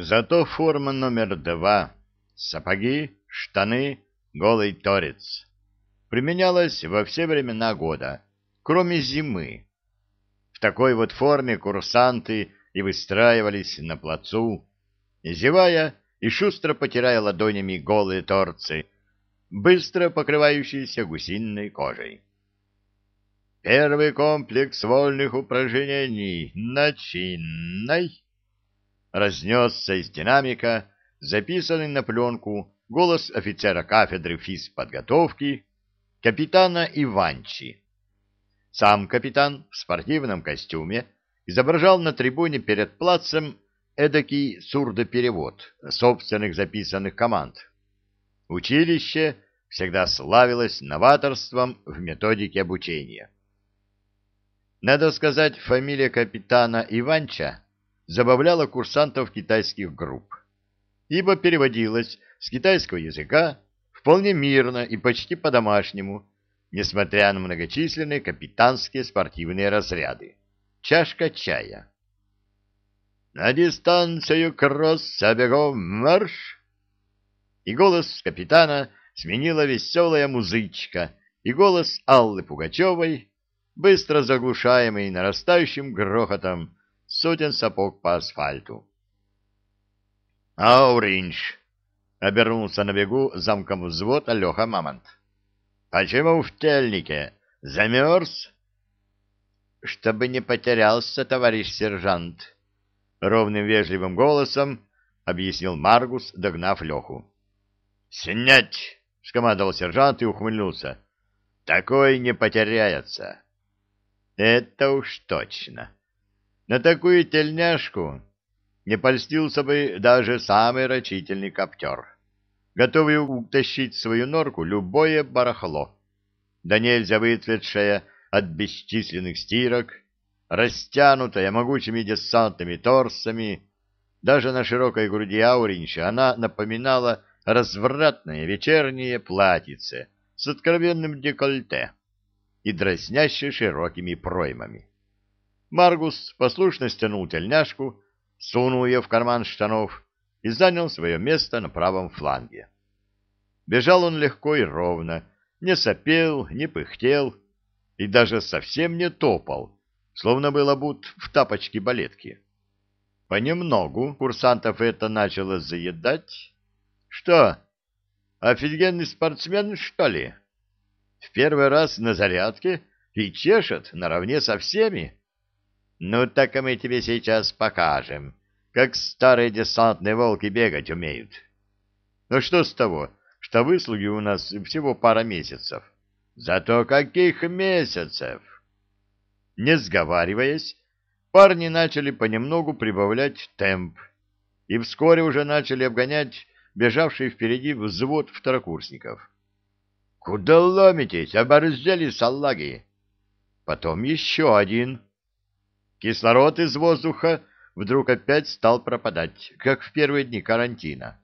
Зато форма номер два — сапоги, штаны, голый торец — применялась во все времена года, кроме зимы. В такой вот форме курсанты и выстраивались на плацу, зевая и шустро потирая ладонями голые торцы, быстро покрывающиеся гусиной кожей. Первый комплекс вольных упражнений начинай! Разнесся из динамика, записанный на пленку, голос офицера кафедры физподготовки, капитана Иванчи. Сам капитан в спортивном костюме изображал на трибуне перед плацем эдакий сурдоперевод собственных записанных команд. Училище всегда славилось новаторством в методике обучения. Надо сказать, фамилия капитана Иванча забавляла курсантов китайских групп, ибо переводилась с китайского языка вполне мирно и почти по-домашнему, несмотря на многочисленные капитанские спортивные разряды. Чашка чая. «На дистанцию кросса бегом марш!» И голос капитана сменила веселая музычка, и голос Аллы Пугачевой быстро заглушаемый нарастающим грохотом сотен сапог по асфальту. «Ауринж!» — обернулся на бегу замком взвод Алеха Мамонт. «Почему в тельнике? Замерз?» «Чтобы не потерялся, товарищ сержант», — ровным вежливым голосом объяснил Маргус, догнав Леху. «Снять!» — скомандовал сержант и ухмыльнулся. «Такой не потеряется». Это уж точно. На такую тельняшку не польстился бы даже самый рачительный коптер, готовый утащить в свою норку любое барахло, да нельзя выцветшая от бесчисленных стирок, растянутая могучими десантными торсами, даже на широкой груди Ауринча она напоминала развратное вечернее платьице с откровенным декольте и дразняще широкими проймами. Маргус послушно стянул тельняшку, сунул ее в карман штанов и занял свое место на правом фланге. Бежал он легко и ровно, не сопел, не пыхтел и даже совсем не топал, словно был обут в тапочки-балетки. Понемногу курсантов это начало заедать. Что, офигенный спортсмен, что ли? В первый раз на зарядке и чешет наравне со всеми. Ну, так мы тебе сейчас покажем, как старые десантные волки бегать умеют. Ну что с того, что выслуги у нас всего пара месяцев? Зато каких месяцев! Не сговариваясь, парни начали понемногу прибавлять темп и вскоре уже начали обгонять бежавший впереди взвод второкурсников. Куда ломитесь? Оборзели салаги. Потом еще один. Кислород из воздуха вдруг опять стал пропадать, как в первые дни карантина.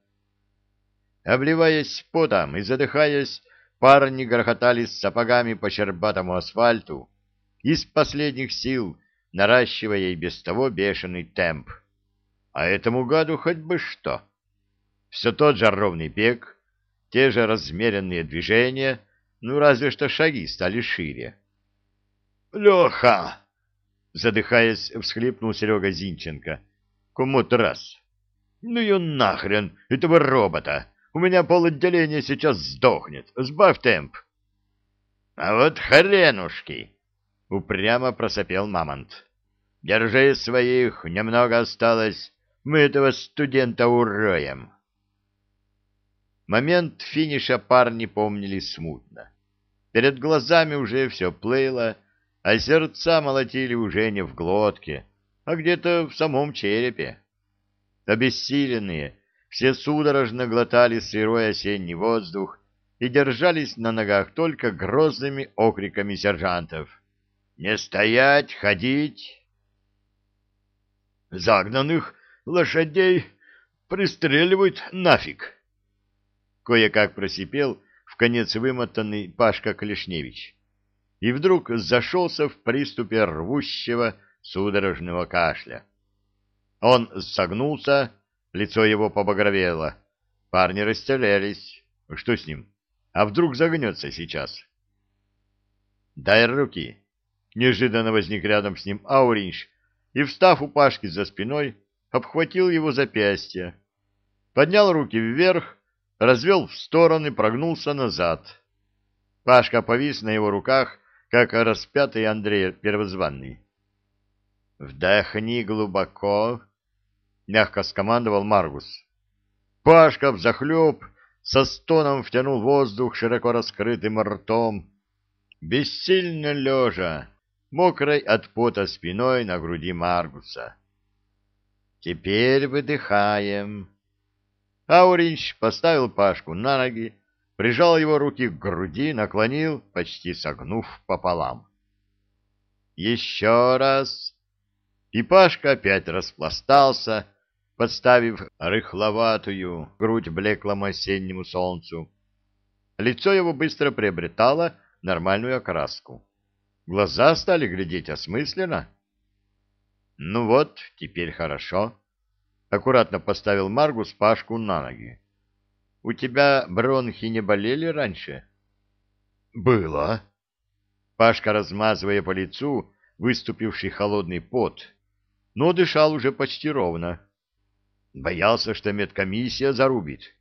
Обливаясь потом и задыхаясь, парни грохотали с сапогами по щербатому асфальту, из последних сил наращивая и без того бешеный темп. А этому гаду хоть бы что. Все тот же ровный бег, те же размеренные движения, ну разве что шаги стали шире. «Леха!» — задыхаясь, всхлипнул Серега Зинченко. «Кому-то раз!» «Ну и нахрен этого робота! У меня пол отделения сейчас сдохнет! Сбавь темп!» «А вот хренушки!» — упрямо просопел Мамонт. «Держи своих, немного осталось, мы этого студента уроем!» Момент финиша парни помнили смутно. Перед глазами уже все плыло, а сердца молотили уже не в глотке, а где-то в самом черепе. Обессиленные, все судорожно глотали сырой осенний воздух и держались на ногах только грозными окриками сержантов. «Не стоять! Ходить!» «Загнанных лошадей пристреливают нафиг!» кое-как просипел в конец вымотанный Пашка Клешневич. И вдруг зашелся в приступе рвущего судорожного кашля. Он согнулся, Лицо его побагровело. Парни расстелялись. Что с ним? А вдруг загнется сейчас? «Дай руки!» Неожиданно возник рядом с ним Ауринч и, встав у Пашки за спиной, обхватил его запястье. Поднял руки вверх, развел в стороны, прогнулся назад. Пашка повис на его руках, как распятый Андрей Первозванный. «Вдохни глубоко», — мягко скомандовал Маргус. Пашка взахлеб со стоном втянул воздух широко раскрытым ртом, бессильно лежа, мокрой от пота спиной на груди Маргуса. «Теперь выдыхаем». Ауринч поставил Пашку на ноги, прижал его руки к груди, наклонил, почти согнув пополам. «Еще раз!» И Пашка опять распластался, подставив рыхловатую грудь блеклому осеннему солнцу. Лицо его быстро приобретало нормальную окраску. Глаза стали глядеть осмысленно. «Ну вот, теперь хорошо», — аккуратно поставил Маргус Пашку на ноги. У тебя бронхи не болели раньше? Было. Пашка, размазывая по лицу выступивший холодный пот, но дышал уже почти ровно. Боялся, что медкомиссия зарубит.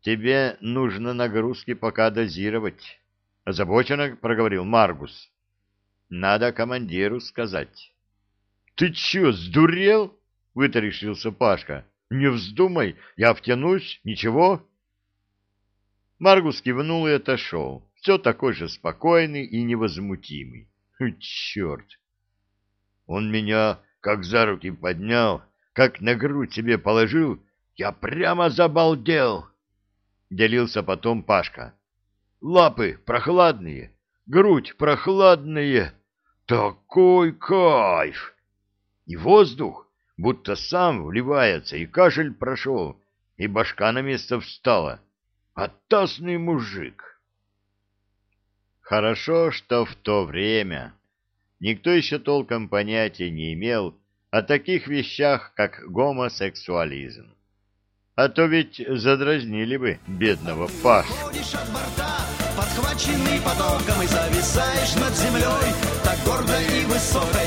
Тебе нужно нагрузки пока дозировать, озабоченно проговорил Маргус. Надо командиру сказать. Ты чё, сдурел? вытаращился Пашка. Не вздумай, я втянусь, ничего. Маргус кивнул и отошел, все такой же спокойный и невозмутимый. Черт! Он меня как за руки поднял, как на грудь себе положил, я прямо забалдел. Делился потом Пашка. Лапы прохладные, грудь прохладная. Такой кайф! И воздух будто сам вливается, и кашель прошел, и башка на место встала. Оттасный мужик. Хорошо, что в то время никто еще толком понятия не имел о таких вещах, как гомосексуализм. А то ведь задразнили бы бедного Пашу. Подхваченный потоком и зависаешь над землей Так гордо и высоко,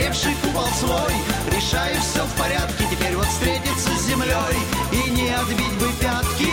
Созревший купол свой. Решаю все в порядке Теперь вот встретиться с землей. И не отбить бы пятки.